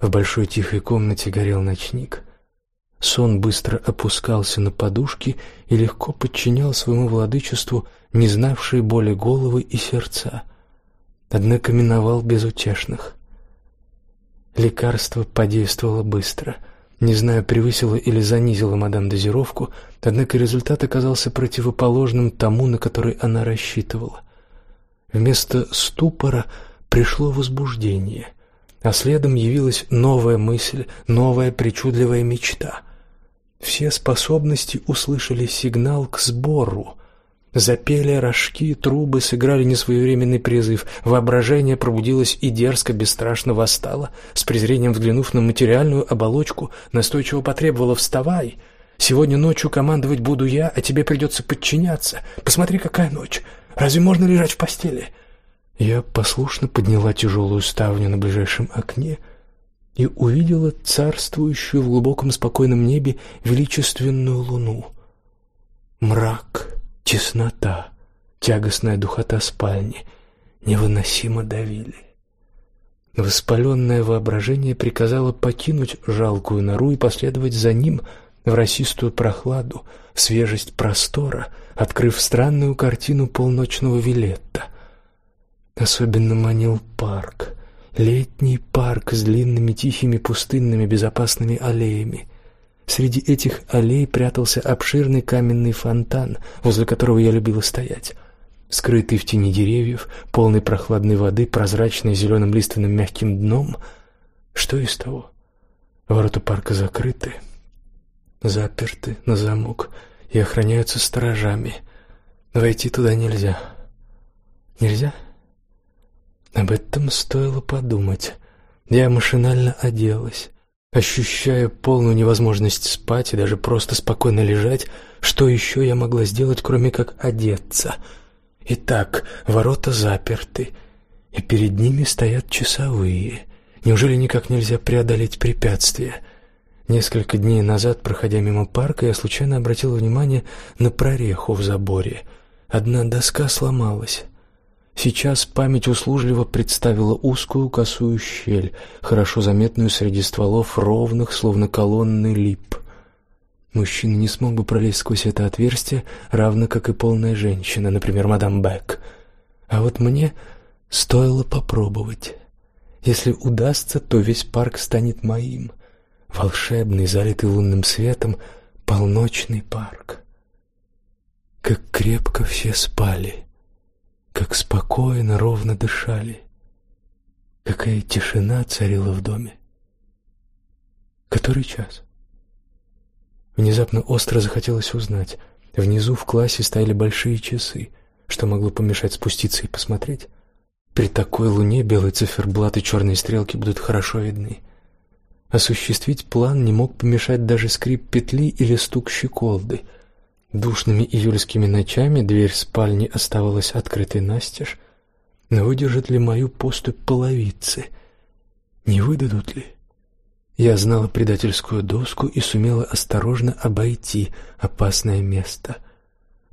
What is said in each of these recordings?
В большой тихой комнате горел ночник. Сон быстро опускался на подушки и легко подчинял своему владычеству не знавшие боли головы и сердца. Однако миновал безутешных. Лекарство подействовало быстро. Не знаю, превысило или занизило мадам дозировку, однако результат оказался противоположным тому, на который она рассчитывала. Вместо ступора пришло возбуждение, а следом явилась новая мысль, новая причудливая мечта. Все способности услышали сигнал к сбору. Запели рожки, трубы, сыграли несвоевременный призыв. Воображение пробудилось и дерзко, бесстрашно восстало, с презрением взглянув на материальную оболочку, настойчиво потребовало: "Вставай! Сегодня ночью командовать буду я, а тебе придется подчиняться. Посмотри, какая ночь! Разве можно лежать в постели?" Я послушно подняла тяжелую ставню на ближайшем окне и увидела царствующую в глубоком спокойном небе величественную луну. Мрак, теснота, тягостная духота спальни невыносимо давили. Воспаленное воображение приказало покинуть жалкую нору и последовать за ним в росистую прохладу, в свежесть простора, открыв странную картину полночного Вилетта. Особенно манил парк, Летний парк с длинными тихими пустынными безопасными аллеями. Среди этих аллей прятался обширный каменный фонтан, возле которого я любила стоять. Скрытый в тени деревьев, полный прохладной воды, прозрачный зеленым лиственным мягким дном. Что из того? Ворота парка закрыты, заперты на замок и охраняются сторожами. Войти туда нельзя. Нельзя? Об этом стоило подумать. Я машинально оделась, ощущая полную невозможность спать и даже просто спокойно лежать. Что еще я могла сделать, кроме как одеться? Итак, ворота заперты, и перед ними стоят часовые. Неужели никак нельзя преодолеть препятствие? Несколько дней назад, проходя мимо парка, я случайно обратила внимание на прореху в заборе. Одна доска сломалась. Сейчас память услужливо представила узкую косую щель, хорошо заметную среди стволов ровных, словно колонны лип. Мужчина не смог бы пролезть сквозь это отверстие, равно как и полная женщина, например, мадам Бек. А вот мне стоило попробовать. Если удастся, то весь парк станет моим. Волшебный, залитый лунным светом, полночный парк. Как крепко все спали как спокойно, ровно дышали. Какая тишина царила в доме. Который час? Внезапно остро захотелось узнать. Внизу в классе стояли большие часы, что могло помешать спуститься и посмотреть. При такой луне белый циферблат и черные стрелки будут хорошо видны. Осуществить план не мог помешать даже скрип петли или стук щеколды — Душными июльскими ночами дверь спальни оставалась открытой настежь. Но выдержат ли мою поступь половицы? Не выдадут ли? Я знала предательскую доску и сумела осторожно обойти опасное место.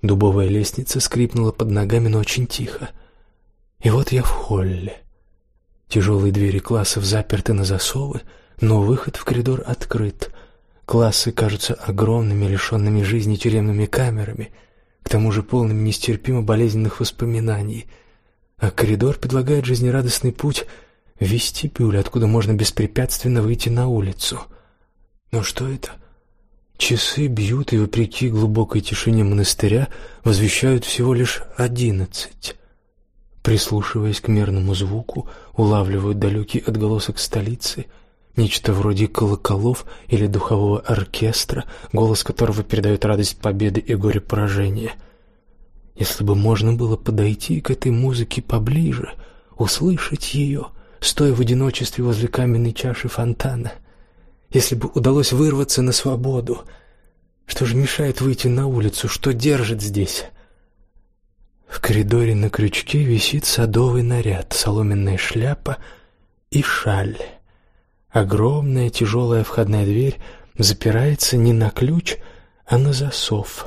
Дубовая лестница скрипнула под ногами, но очень тихо. И вот я в холле. Тяжелые двери классов заперты на засовы, но выход в коридор открыт. Классы кажутся огромными, лишенными жизни тюремными камерами, к тому же полными нестерпимо болезненных воспоминаний. А коридор предлагает жизнерадостный путь в вестибюль, откуда можно беспрепятственно выйти на улицу. Но что это? Часы бьют и вопреки глубокой тишине монастыря возвещают всего лишь одиннадцать. Прислушиваясь к мерному звуку, улавливают далекий отголосок столицы — нечто вроде колоколов или духового оркестра, голос которого передает радость победы и горе поражения. Если бы можно было подойти к этой музыке поближе, услышать ее, стоя в одиночестве возле каменной чаши фонтана, если бы удалось вырваться на свободу, что же мешает выйти на улицу, что держит здесь? В коридоре на крючке висит садовый наряд, соломенная шляпа и шаль. Огромная тяжелая входная дверь запирается не на ключ, а на засов,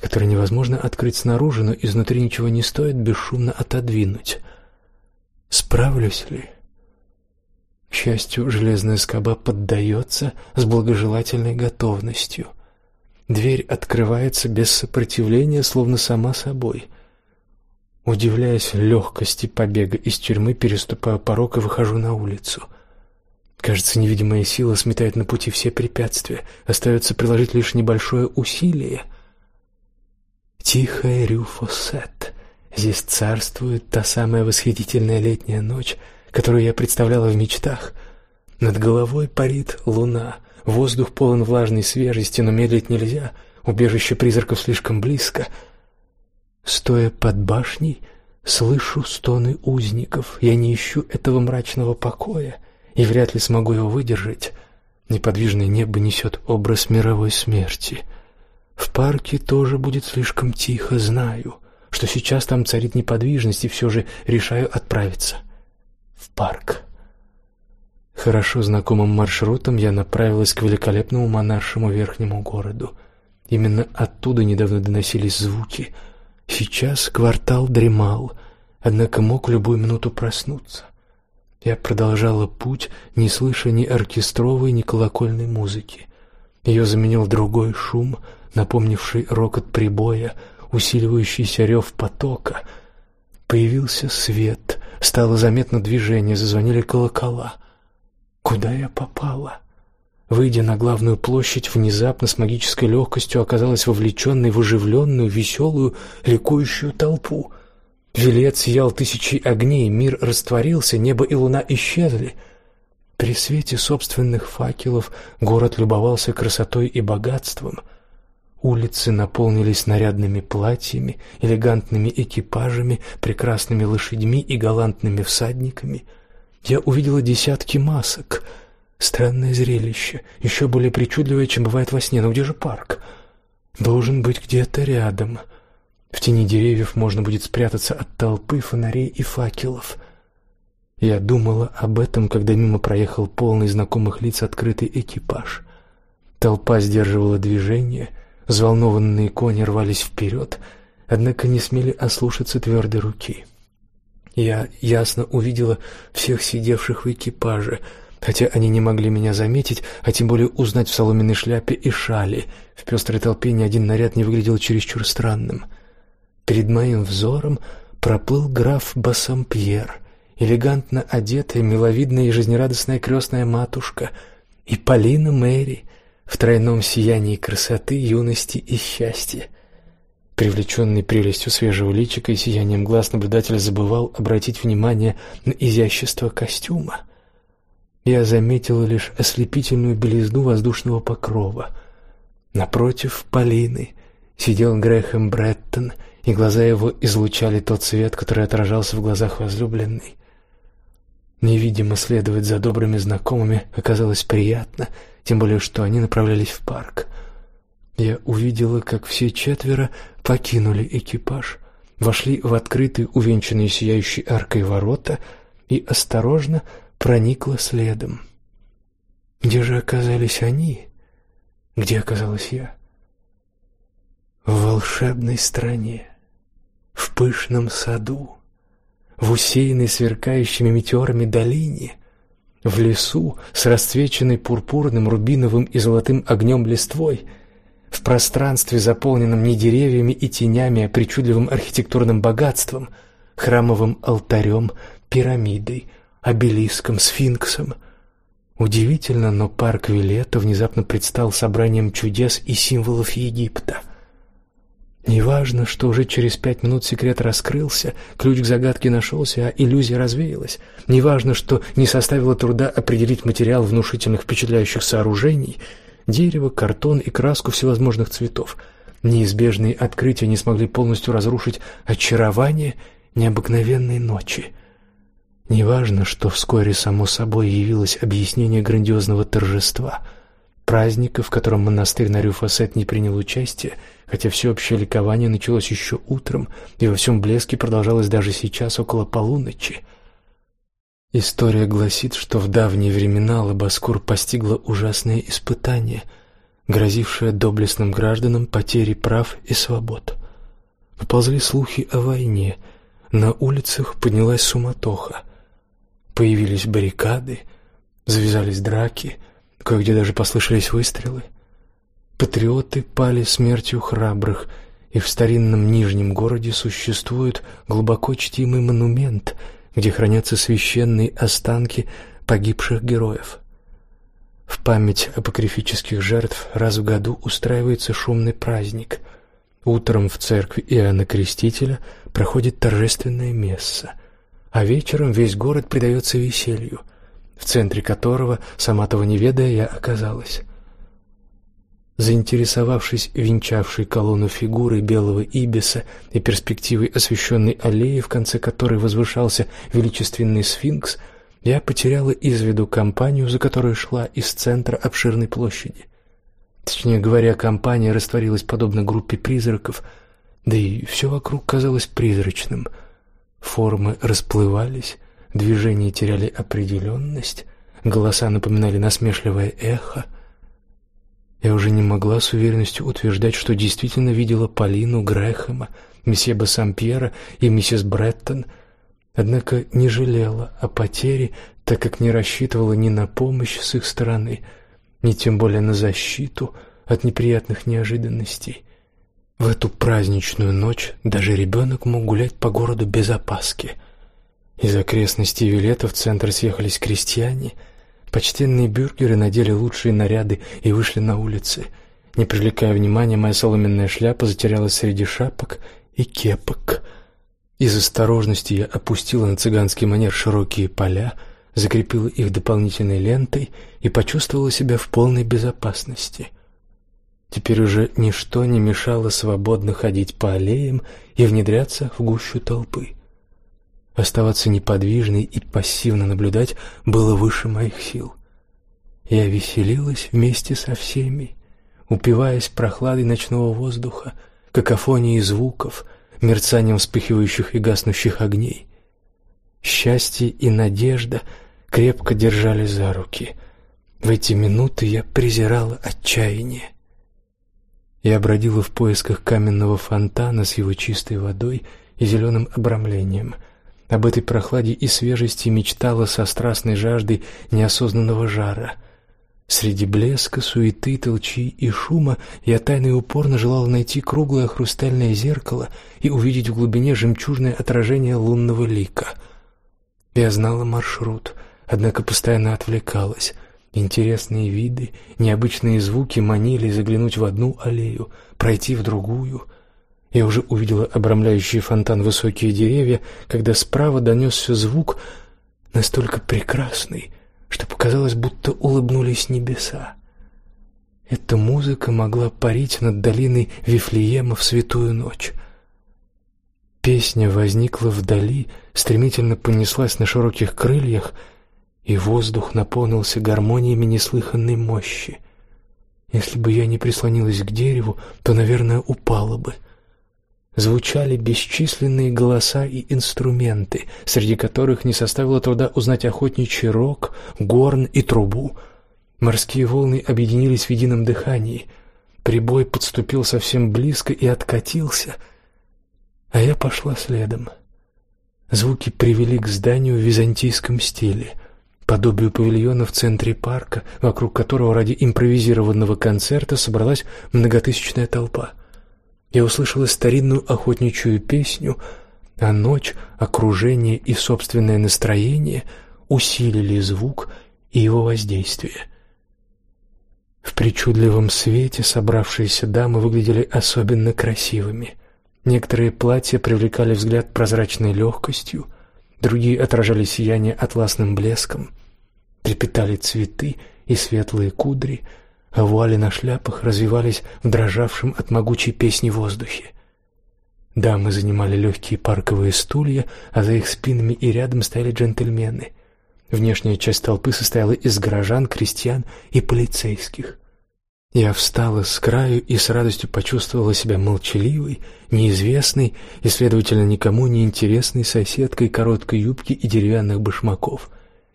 который невозможно открыть снаружи, но изнутри ничего не стоит бесшумно отодвинуть. Справлюсь ли? К счастью, железная скоба поддается с благожелательной готовностью. Дверь открывается без сопротивления, словно сама собой. Удивляясь легкости побега из тюрьмы, переступаю порог и выхожу на улицу. Кажется, невидимая сила сметает на пути все препятствия. Остается приложить лишь небольшое усилие. Тихая Рюфосет. Здесь царствует та самая восхитительная летняя ночь, которую я представляла в мечтах. Над головой парит луна. Воздух полон влажной свежести, но медлить нельзя. Убежище призраков слишком близко. Стоя под башней, слышу стоны узников. Я не ищу этого мрачного покоя и вряд ли смогу его выдержать. Неподвижное небо несет образ мировой смерти. В парке тоже будет слишком тихо, знаю, что сейчас там царит неподвижность, и все же решаю отправиться в парк. Хорошо знакомым маршрутом я направилась к великолепному монаршему верхнему городу. Именно оттуда недавно доносились звуки. Сейчас квартал дремал, однако мог любую минуту проснуться. Я продолжала путь, не слыша ни оркестровой, ни колокольной музыки. Ее заменил другой шум, напомнивший рокот прибоя, усиливающийся рев потока. Появился свет, стало заметно движение, зазвонили колокола. Куда я попала? Выйдя на главную площадь, внезапно с магической легкостью оказалась вовлеченной в оживленную, веселую, ликующую толпу — Вилет сиял тысячей огней, мир растворился, небо и луна исчезли. При свете собственных факелов город любовался красотой и богатством. Улицы наполнились нарядными платьями, элегантными экипажами, прекрасными лошадьми и галантными всадниками. Я увидела десятки масок. Странное зрелище, еще более причудливое, чем бывает во сне. Но где же парк? Должен быть где-то рядом. — в тени деревьев можно будет спрятаться от толпы фонарей и факелов. Я думала об этом, когда мимо проехал полный знакомых лиц открытый экипаж. Толпа сдерживала движение, взволнованные кони рвались вперед, однако не смели ослушаться твердой руки. Я ясно увидела всех сидевших в экипаже, хотя они не могли меня заметить, а тем более узнать в соломенной шляпе и шали. В пестрой толпе ни один наряд не выглядел чересчур странным. Перед моим взором проплыл граф Бассампьер, элегантно одетая, миловидная и жизнерадостная крестная матушка, и Полина Мэри в тройном сиянии красоты, юности и счастья. Привлеченный прелестью свежего личика и сиянием глаз наблюдатель забывал обратить внимание на изящество костюма. Я заметила лишь ослепительную белизну воздушного покрова. Напротив Полины сидел Грэхэм Бреттон и глаза его излучали тот свет, который отражался в глазах возлюбленной. Невидимо следовать за добрыми знакомыми оказалось приятно, тем более что они направлялись в парк. Я увидела, как все четверо покинули экипаж, вошли в открытые, увенчанные сияющей аркой ворота и осторожно проникла следом. Где же оказались они? Где оказалась я? В волшебной стране в пышном саду, в усеянной сверкающими метеорами долине, в лесу с расцвеченной пурпурным, рубиновым и золотым огнем листвой, в пространстве, заполненном не деревьями и тенями, а причудливым архитектурным богатством, храмовым алтарем, пирамидой, обелиском, сфинксом. Удивительно, но парк Вилета внезапно предстал собранием чудес и символов Египта — Неважно, что уже через пять минут секрет раскрылся, ключ к загадке нашелся, а иллюзия развеялась. Неважно, что не составило труда определить материал внушительных впечатляющих сооружений: дерево, картон и краску всевозможных цветов. Неизбежные открытия не смогли полностью разрушить очарование необыкновенной ночи. Неважно, что вскоре само собой явилось объяснение грандиозного торжества, праздника, в котором монастырь на Рюфасет не принял участия хотя всеобщее ликование началось еще утром и во всем блеске продолжалось даже сейчас около полуночи. История гласит, что в давние времена Лабаскур постигло ужасное испытание, грозившее доблестным гражданам потерей прав и свобод. Поползли слухи о войне, на улицах поднялась суматоха. Появились баррикады, Завязались драки, кое-где даже послышались выстрелы. Патриоты пали смертью храбрых, и в старинном Нижнем городе существует глубоко чтимый монумент, где хранятся священные останки погибших героев. В память апокрифических жертв раз в году устраивается шумный праздник. Утром в церкви Иоанна Крестителя проходит торжественное месса, а вечером весь город предается веселью, в центре которого, сама того не ведая, я оказалась. Заинтересовавшись венчавшей колонну фигурой белого ибиса и перспективой освещенной аллеи, в конце которой возвышался величественный сфинкс, я потеряла из виду компанию, за которой шла из центра обширной площади. Точнее говоря, компания растворилась подобно группе призраков, да и все вокруг казалось призрачным. Формы расплывались, движения теряли определенность, голоса напоминали насмешливое эхо. Я уже не могла с уверенностью утверждать, что действительно видела Полину Грэхэма, месье Бассампьера и миссис Бреттон — однако не жалела о потере, так как не рассчитывала ни на помощь с их стороны, ни тем более на защиту от неприятных неожиданностей. В эту праздничную ночь даже ребенок мог гулять по городу без опаски. Из окрестностей Вилета в центр съехались крестьяне. Почтенные бюргеры надели лучшие наряды и вышли на улицы. Не привлекая внимания, моя соломенная шляпа затерялась среди шапок и кепок — из осторожности я опустила на цыганский манер широкие поля, закрепила их дополнительной лентой и почувствовала себя в полной безопасности. Теперь уже ничто не мешало свободно ходить по аллеям и внедряться в гущу толпы. Оставаться неподвижной и пассивно наблюдать было выше моих сил. Я веселилась вместе со всеми, упиваясь прохладой ночного воздуха, какофонией звуков — мерцанием вспыхивающих и гаснущих огней. Счастье и надежда крепко держали за руки. В эти минуты я презирала отчаяние. Я бродила в поисках каменного фонтана с его чистой водой и зеленым обрамлением. Об этой прохладе и свежести мечтала со страстной жаждой неосознанного жара — Среди блеска, суеты, толчи и шума я тайно и упорно желал найти круглое хрустальное зеркало и увидеть в глубине жемчужное отражение лунного лика. Я знала маршрут, однако постоянно отвлекалась. Интересные виды, необычные звуки манили заглянуть в одну аллею, пройти в другую. Я уже увидела обрамляющий фонтан высокие деревья, когда справа донесся звук настолько прекрасный, что показалось, будто улыбнулись небеса. Эта музыка могла парить над долиной Вифлеема в святую ночь. Песня возникла вдали, стремительно понеслась на широких крыльях, и воздух наполнился гармониями неслыханной мощи. Если бы я не прислонилась к дереву, то, наверное, упала бы — звучали бесчисленные голоса и инструменты, среди которых не составило труда узнать охотничий рог, горн и трубу. Морские волны объединились в едином дыхании. Прибой подступил совсем близко и откатился, а я пошла следом. Звуки привели к зданию в византийском стиле, подобию павильона в центре парка, вокруг которого ради импровизированного концерта собралась многотысячная толпа — я услышала старинную охотничью песню, а ночь, окружение и собственное настроение усилили звук и его воздействие. В причудливом свете собравшиеся дамы выглядели особенно красивыми. Некоторые платья привлекали взгляд прозрачной легкостью, другие отражали сияние атласным блеском, трепетали цветы и светлые кудри — а вуали на шляпах развивались в дрожавшем от могучей песни воздухе. Дамы занимали легкие парковые стулья, а за их спинами и рядом стояли джентльмены. Внешняя часть толпы состояла из горожан, крестьян и полицейских. Я встала с краю и с радостью почувствовала себя молчаливой, неизвестной и, следовательно, никому не интересной соседкой короткой юбки и деревянных башмаков,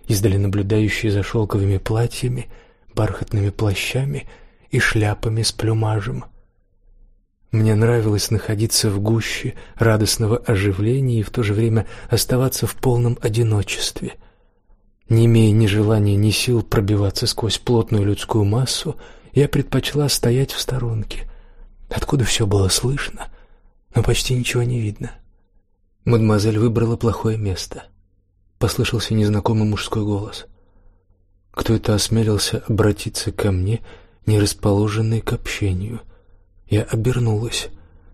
издали наблюдающей за шелковыми платьями, бархатными плащами и шляпами с плюмажем. Мне нравилось находиться в гуще радостного оживления и в то же время оставаться в полном одиночестве. Не имея ни желания, ни сил пробиваться сквозь плотную людскую массу, я предпочла стоять в сторонке, откуда все было слышно, но почти ничего не видно. Мадемуазель выбрала плохое место. Послышался незнакомый мужской голос. Кто это осмелился обратиться ко мне, не расположенный к общению? Я обернулась,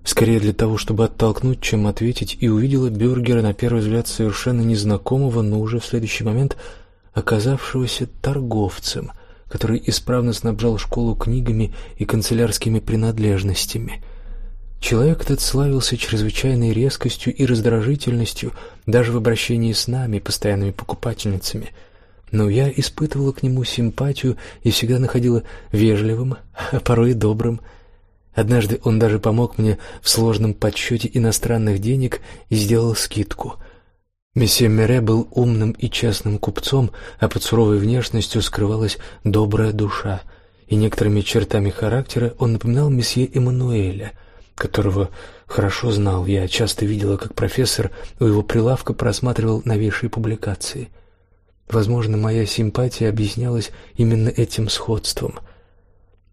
скорее для того, чтобы оттолкнуть, чем ответить, и увидела Бюргера на первый взгляд совершенно незнакомого, но уже в следующий момент оказавшегося торговцем, который исправно снабжал школу книгами и канцелярскими принадлежностями — Человек этот славился чрезвычайной резкостью и раздражительностью даже в обращении с нами, постоянными покупательницами. Но я испытывала к нему симпатию и всегда находила вежливым, а порой и добрым. Однажды он даже помог мне в сложном подсчете иностранных денег и сделал скидку. Месье Мере был умным и честным купцом, а под суровой внешностью скрывалась добрая душа, и некоторыми чертами характера он напоминал месье Эммануэля — которого хорошо знал. Я часто видела, как профессор у его прилавка просматривал новейшие публикации. Возможно, моя симпатия объяснялась именно этим сходством.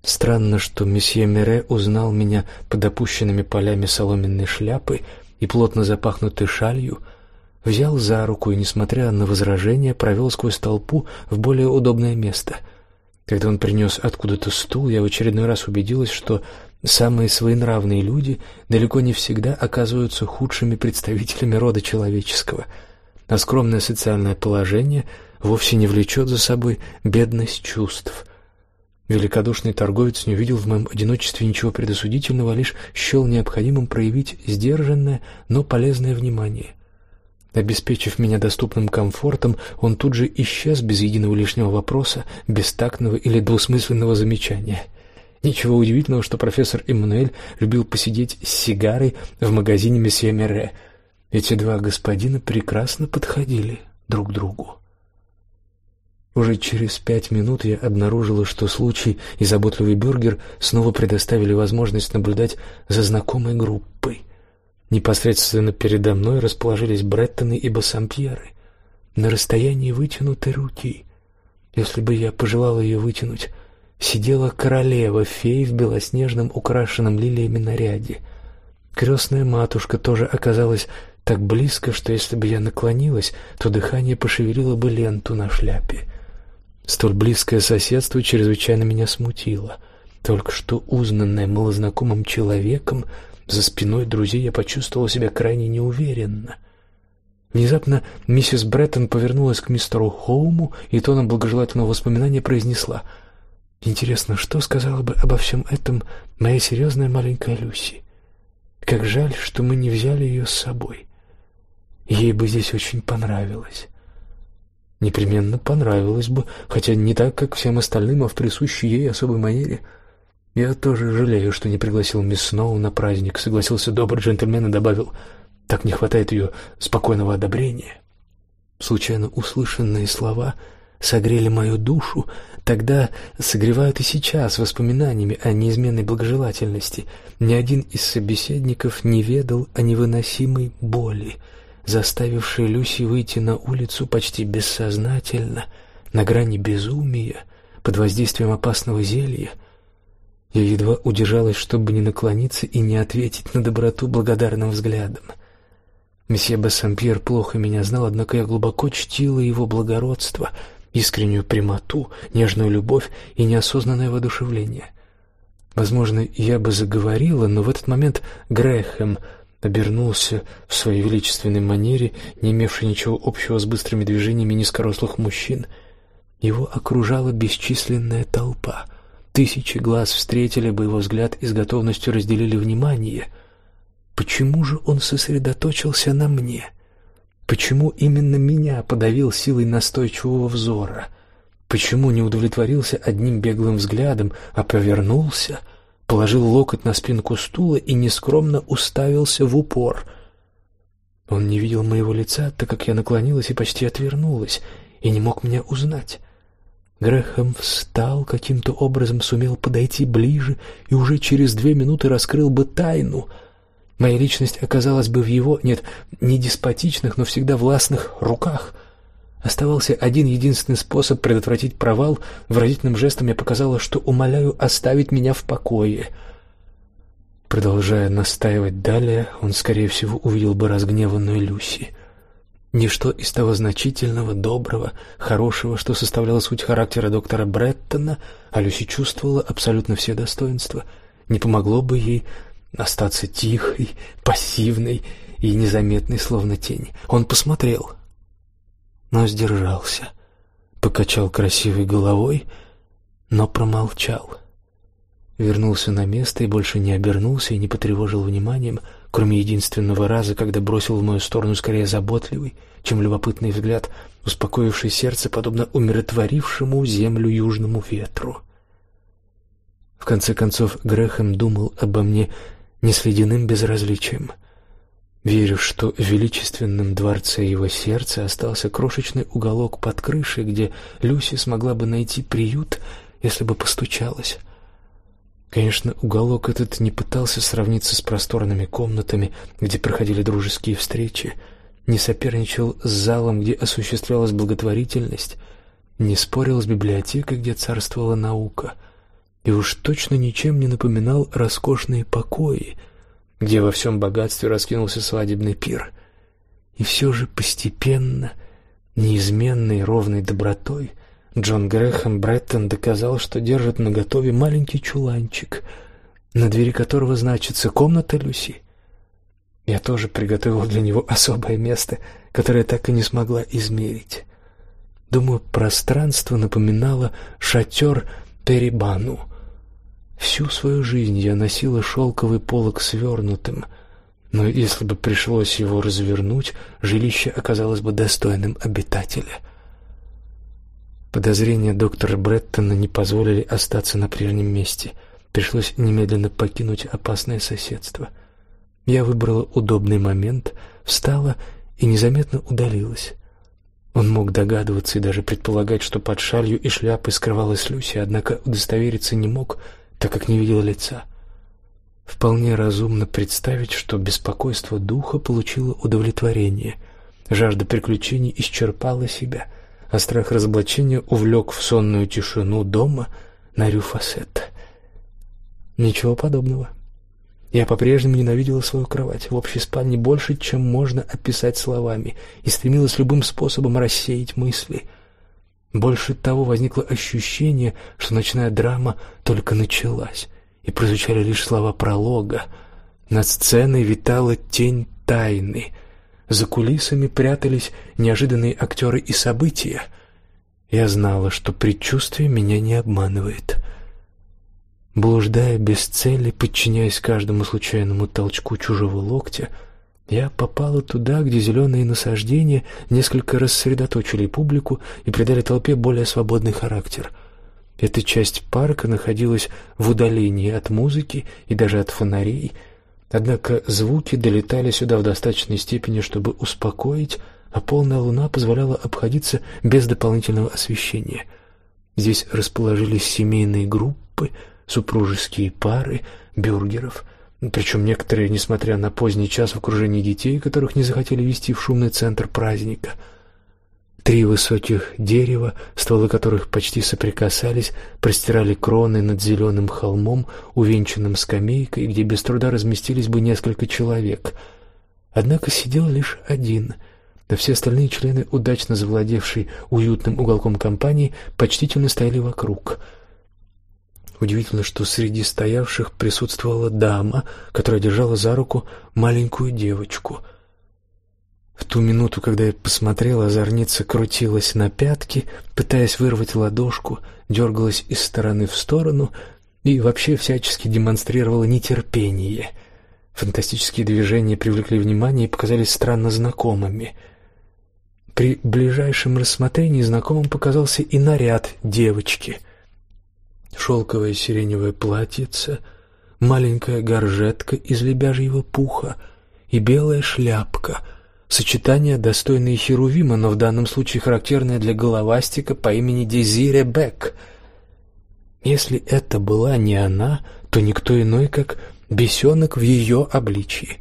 Странно, что месье Мере узнал меня под опущенными полями соломенной шляпы и плотно запахнутой шалью, взял за руку и, несмотря на возражения, провел сквозь толпу в более удобное место. Когда он принес откуда-то стул, я в очередной раз убедилась, что Самые своенравные люди далеко не всегда оказываются худшими представителями рода человеческого, а скромное социальное положение вовсе не влечет за собой бедность чувств. Великодушный торговец не увидел в моем одиночестве ничего предосудительного, а лишь счел необходимым проявить сдержанное, но полезное внимание. Обеспечив меня доступным комфортом, он тут же исчез без единого лишнего вопроса, бестактного или двусмысленного замечания — Ничего удивительного, что профессор Эммануэль любил посидеть с сигарой в магазине месье Мерре. Эти два господина прекрасно подходили друг другу. Уже через пять минут я обнаружила, что случай и заботливый бюргер снова предоставили возможность наблюдать за знакомой группой. Непосредственно передо мной расположились Бреттоны и Бассампьеры на расстоянии вытянутой руки. Если бы я пожелала ее вытянуть, сидела королева-фей в белоснежном украшенном лилиями наряде. Крестная матушка тоже оказалась так близко, что если бы я наклонилась, то дыхание пошевелило бы ленту на шляпе. Столь близкое соседство чрезвычайно меня смутило. Только что узнанная малознакомым человеком, за спиной друзей я почувствовала себя крайне неуверенно. Внезапно миссис Бреттон повернулась к мистеру Хоуму и тоном благожелательного воспоминания произнесла — Интересно, что сказала бы обо всем этом моя серьезная маленькая Люси? Как жаль, что мы не взяли ее с собой. Ей бы здесь очень понравилось. Непременно понравилось бы, хотя не так, как всем остальным, а в присущей ей особой манере. Я тоже жалею, что не пригласил мисс Сноу на праздник, согласился добрый джентльмен и добавил, так не хватает ее спокойного одобрения. Случайно услышанные слова согрели мою душу, тогда согревают и сейчас воспоминаниями о неизменной благожелательности. Ни один из собеседников не ведал о невыносимой боли, заставившей Люси выйти на улицу почти бессознательно, на грани безумия, под воздействием опасного зелья. Я едва удержалась, чтобы не наклониться и не ответить на доброту благодарным взглядом. Месье Бассампьер плохо меня знал, однако я глубоко чтила его благородство — искреннюю прямоту, нежную любовь и неосознанное воодушевление. Возможно, я бы заговорила, но в этот момент Грэхэм обернулся в своей величественной манере, не имевшей ничего общего с быстрыми движениями низкорослых мужчин. Его окружала бесчисленная толпа. Тысячи глаз встретили бы его взгляд и с готовностью разделили внимание. Почему же он сосредоточился на мне? Почему именно меня подавил силой настойчивого взора? Почему не удовлетворился одним беглым взглядом, а повернулся, положил локоть на спинку стула и нескромно уставился в упор? Он не видел моего лица, так как я наклонилась и почти отвернулась, и не мог меня узнать. Грэхэм встал, каким-то образом сумел подойти ближе и уже через две минуты раскрыл бы тайну — Моя личность оказалась бы в его, нет, не деспотичных, но всегда властных руках. Оставался один единственный способ предотвратить провал. Выразительным жестом я показала, что умоляю оставить меня в покое. Продолжая настаивать далее, он, скорее всего, увидел бы разгневанную Люси. Ничто из того значительного, доброго, хорошего, что составляло суть характера доктора Бреттона, а Люси чувствовала абсолютно все достоинства, не помогло бы ей остаться тихой, пассивной и незаметной, словно тень. Он посмотрел но сдержался. Покачал красивой головой, но промолчал. Вернулся на место и больше не обернулся и не потревожил вниманием, кроме единственного раза, когда бросил в мою сторону скорее заботливый, чем любопытный взгляд, успокоивший сердце, подобно умиротворившему землю южному ветру. В конце концов, Грехем думал обо мне не с ледяным безразличием — Верю, что в величественном дворце его сердца остался крошечный уголок под крышей, где Люси смогла бы найти приют, если бы постучалась. Конечно, уголок этот не пытался сравниться с просторными комнатами, где проходили дружеские встречи, не соперничал с залом, где осуществлялась благотворительность, не спорил с библиотекой, где царствовала наука, и уж точно ничем не напоминал роскошные покои — где во всем богатстве раскинулся свадебный пир. И все же постепенно, неизменной ровной добротой, Джон Грэхэм Бреттон доказал, что держит наготове маленький чуланчик, на двери которого значится «Комната Люси». Я тоже приготовил для него особое место, которое так и не смогла измерить. Думаю, пространство напоминало шатер Перебану — Всю свою жизнь я носила шелковый полог свернутым, но если бы пришлось его развернуть, жилище оказалось бы достойным обитателя. Подозрения доктора Бреттона не позволили остаться на прежнем месте. Пришлось немедленно покинуть опасное соседство. Я выбрала удобный момент, встала и незаметно удалилась. Он мог догадываться и даже предполагать, что под шалью и шляпой скрывалась Люси, однако удостовериться не мог — так как не видел лица. Вполне разумно представить, что беспокойство духа получило удовлетворение. Жажда приключений исчерпала себя, а страх разоблачения увлек в сонную тишину дома на Рюфасет. Ничего подобного. Я по-прежнему ненавидела свою кровать в общей спальне больше, чем можно описать словами, и стремилась любым способом рассеять мысли — больше того, возникло ощущение, что ночная драма только началась, и прозвучали лишь слова пролога. Над сценой витала тень тайны. За кулисами прятались неожиданные актеры и события. Я знала, что предчувствие меня не обманывает. Блуждая без цели, подчиняясь каждому случайному толчку чужого локтя, я попала туда, где зеленые насаждения несколько рассредоточили публику и придали толпе более свободный характер. Эта часть парка находилась в удалении от музыки и даже от фонарей, однако звуки долетали сюда в достаточной степени, чтобы успокоить, а полная луна позволяла обходиться без дополнительного освещения. Здесь расположились семейные группы, супружеские пары, бюргеров — причем некоторые, несмотря на поздний час в окружении детей, которых не захотели вести в шумный центр праздника. Три высоких дерева, стволы которых почти соприкасались, простирали кроны над зеленым холмом, увенчанным скамейкой, где без труда разместились бы несколько человек. Однако сидел лишь один, а все остальные члены, удачно завладевшие уютным уголком компании, почтительно стояли вокруг — Удивительно, что среди стоявших присутствовала дама, которая держала за руку маленькую девочку. В ту минуту, когда я посмотрела, озорница крутилась на пятки, пытаясь вырвать ладошку, дергалась из стороны в сторону и вообще всячески демонстрировала нетерпение. Фантастические движения привлекли внимание и показались странно знакомыми. При ближайшем рассмотрении знакомым показался и наряд девочки — шелковое сиреневое платьице, маленькая горжетка из лебяжьего пуха и белая шляпка — Сочетание, достойное Херувима, но в данном случае характерное для головастика по имени Дезире Бек. Если это была не она, то никто иной, как бесенок в ее обличии.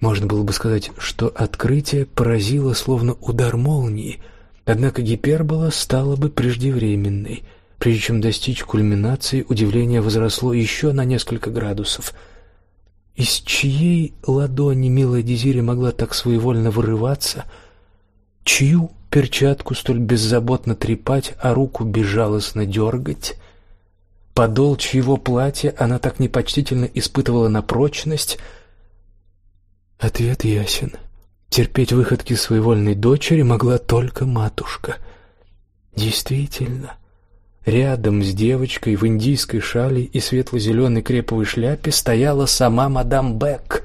Можно было бы сказать, что открытие поразило словно удар молнии — Однако гипербола стала бы преждевременной. Прежде чем достичь кульминации, удивление возросло еще на несколько градусов. Из чьей ладони милая Дезири могла так своевольно вырываться? Чью перчатку столь беззаботно трепать, а руку безжалостно дергать? Подол чьего платья она так непочтительно испытывала на прочность? Ответ ясен. Терпеть выходки своевольной дочери могла только матушка. Действительно, рядом с девочкой в индийской шали и светло-зеленой креповой шляпе стояла сама мадам Бек,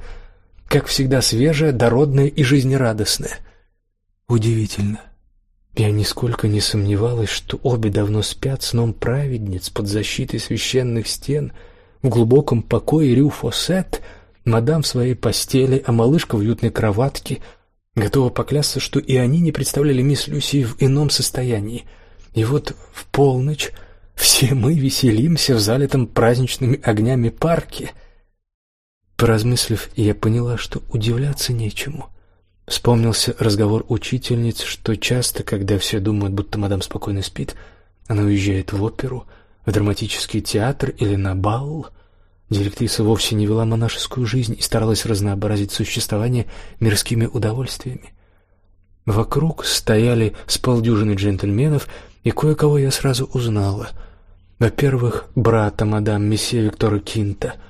как всегда свежая, дородная и жизнерадостная. Удивительно. Я нисколько не сомневалась, что обе давно спят сном праведниц под защитой священных стен в глубоком покое Рю-Фосет, мадам в своей постели, а малышка в уютной кроватке. Готова поклясться, что и они не представляли мисс Люси в ином состоянии. И вот в полночь все мы веселимся в залитом праздничными огнями парке. Поразмыслив, я поняла, что удивляться нечему. Вспомнился разговор учительниц, что часто, когда все думают, будто мадам спокойно спит, она уезжает в оперу, в драматический театр или на бал. Директриса вовсе не вела монашескую жизнь и старалась разнообразить существование мирскими удовольствиями. Вокруг стояли с полдюжины джентльменов, и кое-кого я сразу узнала. Во-первых, брата мадам месье Виктора Кинта —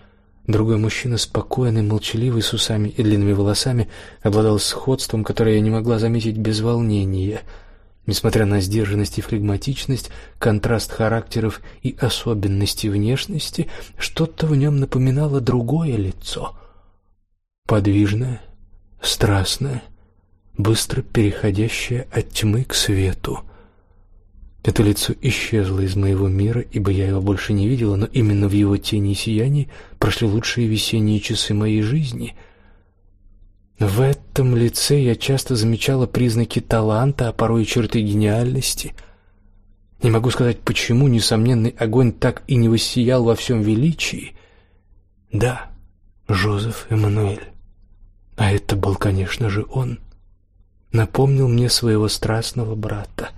Другой мужчина, спокойный, молчаливый, с усами и длинными волосами, обладал сходством, которое я не могла заметить без волнения. Несмотря на сдержанность и флегматичность, контраст характеров и особенности внешности, что-то в нем напоминало другое лицо. Подвижное, страстное, быстро переходящее от тьмы к свету. Это лицо исчезло из моего мира, ибо я его больше не видела, но именно в его тени и сиянии прошли лучшие весенние часы моей жизни. В этом лице я часто замечала признаки таланта, а порой и черты гениальности. Не могу сказать, почему несомненный огонь так и не воссиял во всем величии. Да, Жозеф Эммануэль. А это был, конечно же, он. Напомнил мне своего страстного брата.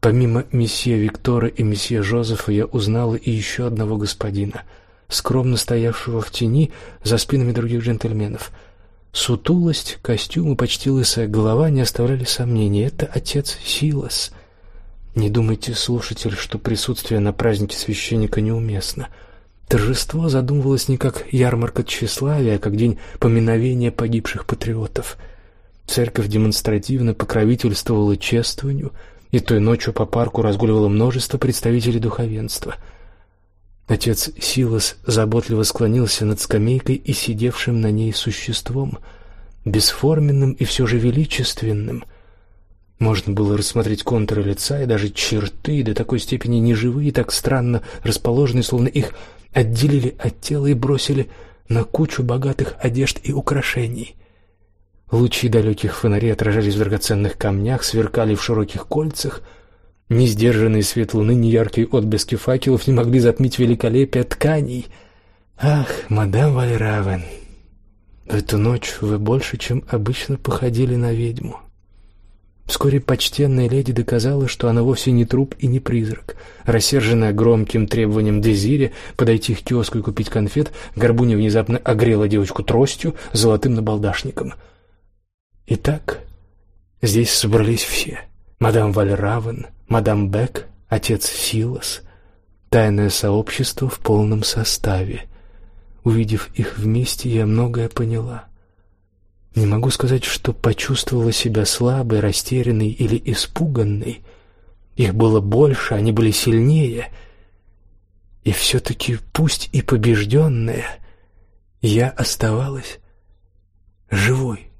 Помимо месье Виктора и месье Жозефа я узнала и еще одного господина, скромно стоявшего в тени за спинами других джентльменов. Сутулость, костюм и почти лысая голова не оставляли сомнений. Это отец Силас. Не думайте, слушатель, что присутствие на празднике священника неуместно. Торжество задумывалось не как ярмарка тщеславия, а как день поминовения погибших патриотов. Церковь демонстративно покровительствовала чествованию – и той ночью по парку разгуливало множество представителей духовенства. Отец Силас заботливо склонился над скамейкой и сидевшим на ней существом, бесформенным и все же величественным. Можно было рассмотреть контуры лица и даже черты, до такой степени неживые так странно расположенные, словно их отделили от тела и бросили на кучу богатых одежд и украшений. Лучи далеких фонарей отражались в драгоценных камнях, сверкали в широких кольцах. Ни сдержанный свет луны, ни яркие отблески факелов не могли затмить великолепие тканей. Ах, мадам Вальравен, в эту ночь вы больше, чем обычно, походили на ведьму. Вскоре почтенная леди доказала, что она вовсе не труп и не призрак. Рассерженная громким требованием Дезире подойти к киоску и купить конфет, Горбуня внезапно огрела девочку тростью золотым набалдашником — Итак, здесь собрались все: мадам Вальравен, мадам Бек, отец Силас, тайное сообщество в полном составе. Увидев их вместе, я многое поняла. Не могу сказать, что почувствовала себя слабой, растерянной или испуганной. Их было больше, они были сильнее. И все таки пусть и побежденная, я оставалась живой.